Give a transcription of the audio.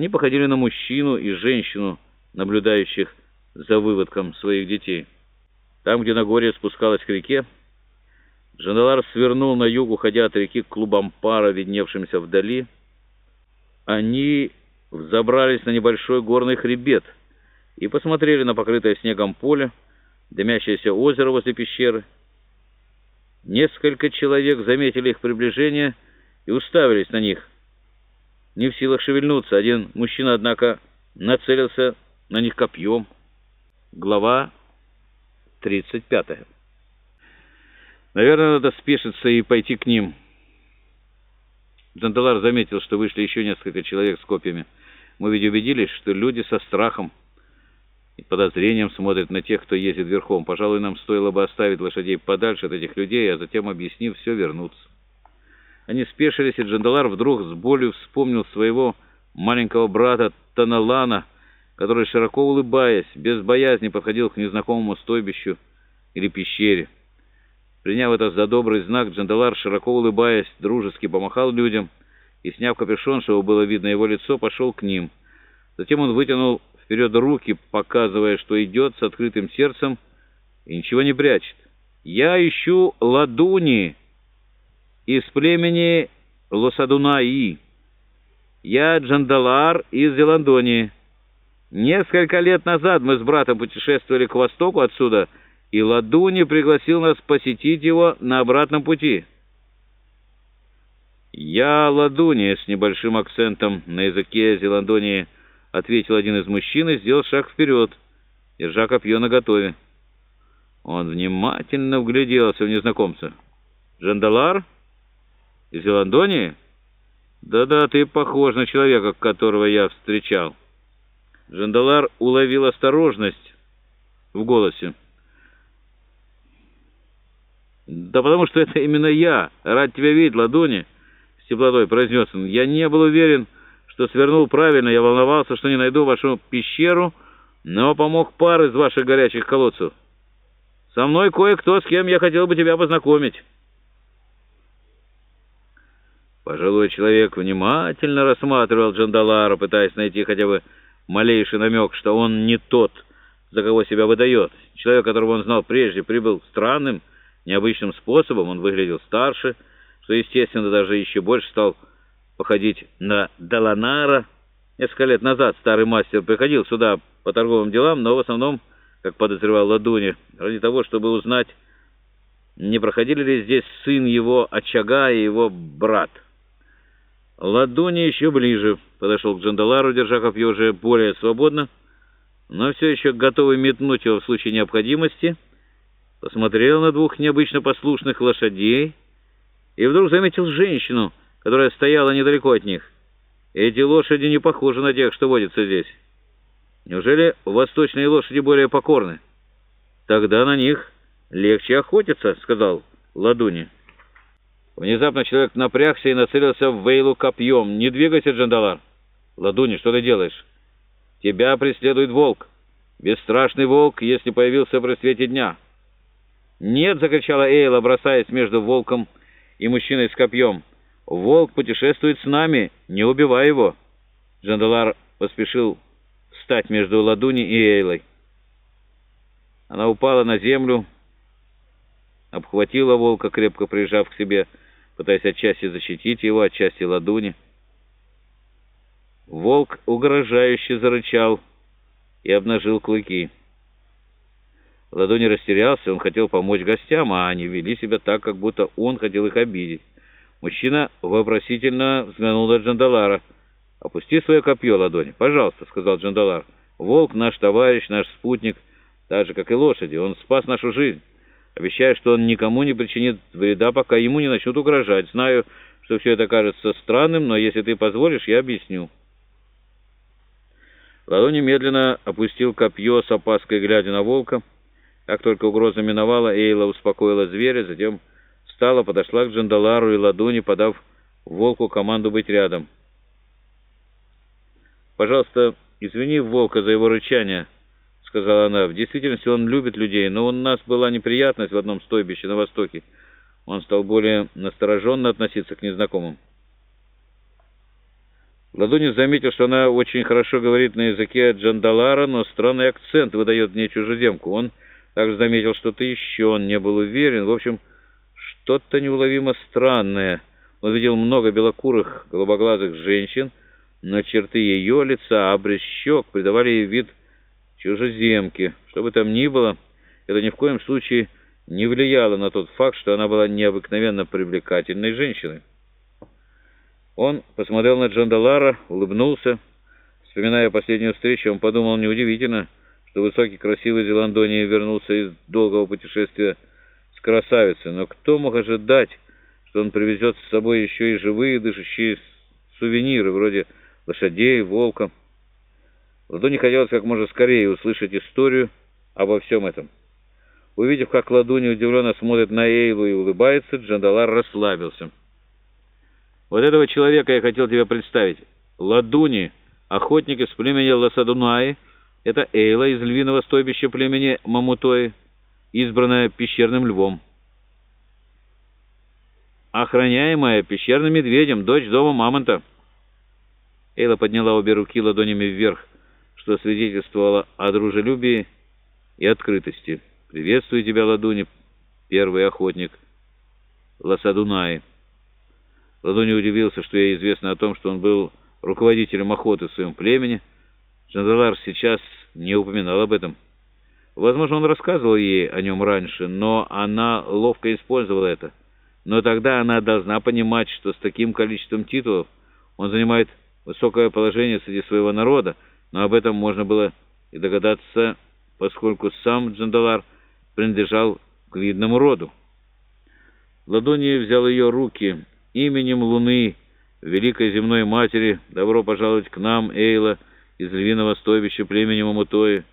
Они походили на мужчину и женщину, наблюдающих за выводком своих детей. Там, где Нагорье спускалось к реке, Джандалар свернул на юг, уходя от реки к клубам пара, видневшимся вдали. Они взобрались на небольшой горный хребет и посмотрели на покрытое снегом поле, дымящееся озеро возле пещеры. Несколько человек заметили их приближение и уставились на них. Не в силах шевельнуться, один мужчина, однако, нацелился на них копьем. Глава 35. Наверное, надо спешиться и пойти к ним. Джандалар заметил, что вышли еще несколько человек с копьями. Мы ведь убедились, что люди со страхом и подозрением смотрят на тех, кто ездит верхом. Пожалуй, нам стоило бы оставить лошадей подальше от этих людей, а затем, объяснив все, вернуться. Они спешились, и Джандалар вдруг с болью вспомнил своего маленького брата Таналана, который, широко улыбаясь, без боязни подходил к незнакомому стойбищу или пещере. Приняв это за добрый знак, Джандалар, широко улыбаясь, дружески помахал людям и, сняв капюшон, чтобы было видно его лицо, пошел к ним. Затем он вытянул вперед руки, показывая, что идет с открытым сердцем и ничего не прячет. «Я ищу ладуни из племени Лосадунаи. Я Джандалар из Зеландонии». Несколько лет назад мы с братом путешествовали к востоку отсюда, и Ладуни пригласил нас посетить его на обратном пути. «Я Ладуни» с небольшим акцентом на языке Зеландонии, ответил один из мужчин и сделал шаг вперед, держа копье наготове. Он внимательно вгляделся в незнакомца. «Джандалар? Из Зеландонии? Да-да, ты похож на человека, которого я встречал». Жандалар уловил осторожность в голосе. «Да потому что это именно я. Рад тебя видеть, ладони!» С теплотой произнес он. «Я не был уверен, что свернул правильно. Я волновался, что не найду вашу пещеру, но помог пар из ваших горячих колодцев. Со мной кое-кто, с кем я хотел бы тебя познакомить». Пожилой человек внимательно рассматривал Джандалара, пытаясь найти хотя бы малейший намек, что он не тот, за кого себя выдает. Человек, которого он знал прежде, прибыл странным, необычным способом. Он выглядел старше, что, естественно, даже еще больше стал походить на Даланара. Несколько лет назад старый мастер приходил сюда по торговым делам, но в основном, как подозревал Ладуни, ради того, чтобы узнать, не проходили ли здесь сын его очага и его брат. Ладони еще ближе подошел к Джандалару, держа копье уже более свободно, но все еще готовый метнуть его в случае необходимости, посмотрел на двух необычно послушных лошадей и вдруг заметил женщину, которая стояла недалеко от них. Эти лошади не похожи на тех, что водятся здесь. Неужели восточные лошади более покорны? Тогда на них легче охотиться, сказал Ладуни. Внезапно человек напрягся и нацелился в Вейлу копьем. «Не двигайся, Джандалар!» «Ладуни, что ты делаешь?» «Тебя преследует волк. Бесстрашный волк, если появился при свете дня». «Нет!» — закричала Эйла, бросаясь между волком и мужчиной с копьем. «Волк путешествует с нами, не убивай его!» Джандалар поспешил встать между Ладуни и Эйлой. Она упала на землю, обхватила волка, крепко прижав к себе, — пытаясь отчасти защитить его, отчасти ладони. Волк угрожающе зарычал и обнажил клыки. Ладони растерялся, он хотел помочь гостям, а они вели себя так, как будто он хотел их обидеть. Мужчина вопросительно взглянул на Джандалара. «Опусти свое копье, ладони, пожалуйста», — сказал Джандалар. «Волк наш товарищ, наш спутник, так же, как и лошади. Он спас нашу жизнь». Обещаю, что он никому не причинит вреда, пока ему не начнут угрожать. Знаю, что все это кажется странным, но если ты позволишь, я объясню». Ладонь медленно опустил копье с опаской, глядя на волка. Как только угроза миновала, Эйла успокоила зверя, затем встала, подошла к Джандалару и Ладони, подав волку команду быть рядом. «Пожалуйста, извини волка за его рычание», — сказала она. «В действительности он любит людей, но у нас была неприятность в одном стойбище на востоке. Он стал более настороженно относиться к незнакомым». Ладонис заметил, что она очень хорошо говорит на языке Джандалара, но странный акцент выдает мне чужеземку. Он также заметил что-то еще, он не был уверен. В общем, что-то неуловимо странное. Он видел много белокурых, голубоглазых женщин, но черты ее лица, обрез щек придавали ей вид чужеземки. Что бы там ни было, это ни в коем случае не влияло на тот факт, что она была необыкновенно привлекательной женщиной. Он посмотрел на Джандалара, улыбнулся. Вспоминая последнюю встречу, он подумал, неудивительно, что высокий красивый Зеландоний вернулся из долгого путешествия с красавицей. Но кто мог ожидать, что он привезет с собой еще и живые дышащие сувениры, вроде лошадей, волка? Ладони хотелось как можно скорее услышать историю обо всем этом. Увидев, как Ладуни удивленно смотрит на Эйлу и улыбается, Джандалар расслабился. Вот этого человека я хотел тебе представить. Ладуни, охотник из племени Ласадунаи. Это Эйла из львиного стойбища племени Мамутои, избранная пещерным львом. Охраняемая пещерным медведем, дочь дома Мамонта. Эйла подняла обе руки ладонями вверх, что свидетельствовало о дружелюбии и открытости. «Приветствую тебя, Ладуни, первый охотник Ласадунаи». Ладони удивился, что ей известно о том, что он был руководителем охоты в своем племени. Джандалар сейчас не упоминал об этом. Возможно, он рассказывал ей о нем раньше, но она ловко использовала это. Но тогда она должна понимать, что с таким количеством титулов он занимает высокое положение среди своего народа, но об этом можно было и догадаться, поскольку сам Джандалар принадлежал к видному роду. Ладони взял ее руки именем Луны, Великой Земной Матери, добро пожаловать к нам, Эйла, из львиного стойбища племени Мамутои.